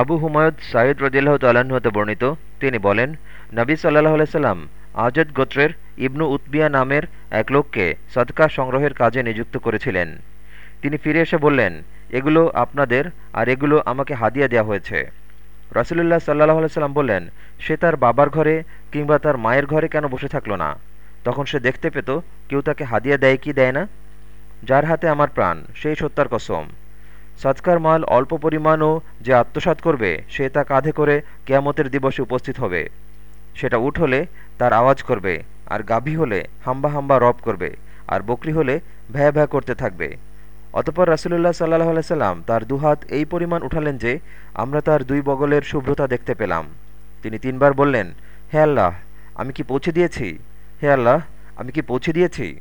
আবু হুমায়ুদ সাইদ রদিল্লাহ হতে বর্ণিত। তিনি বলেন, নবী সাল্লাহ আলাইসাল্লাম আজদ গোত্রের ইবনু উতবিয়া নামের এক লোককে সদকা সংগ্রহের কাজে নিযুক্ত করেছিলেন। তিনি ফিরে এসে বললেন, এগুলো আপনাদের আর এগুলো আমাকে হাদিয়া দেওয়া হয়েছে। রসুলুল্লাহ সাল্লাহ আলাইসাল্লাম বললেন, সে তার বাবার ঘরে কিংবা তার মায়ের ঘরে কেন বসে থাকল না? তখন সে দেখতে পেত, কেউ তাকে হাদিয়া দেয় কি দেয় না? যার হাতে আমার প্রাণ, সেই সত্যার কসম। সৎকার মাল অল্প পরিমাণও যে আত্মসাত করবে, সে তা কাঁধে করে কেয়ামতের দিবসে উপস্থিত হবে। সেটা উঠ হলে তার আওয়াজ করবে, আর গাভী হলে হাম্বা হাম্বা রব করবে, আর বকরি হলে ভ্যা ভ্যা করতে থাকবে। অতপর রাসুলুল্লাহ সাল্লাহ আলাইসাল্লাম তার দুহাত এই পরিমাণ উঠালেন যে, আমরা তার দুই বগলের শুভ্রতা দেখতে পেলাম। তিনি তিনবার বললেন, হে আল্লাহ, আমি কি পৌঁছে দিয়েছি? হে আল্লাহ, আমি কি পৌঁছে দিয়েছি?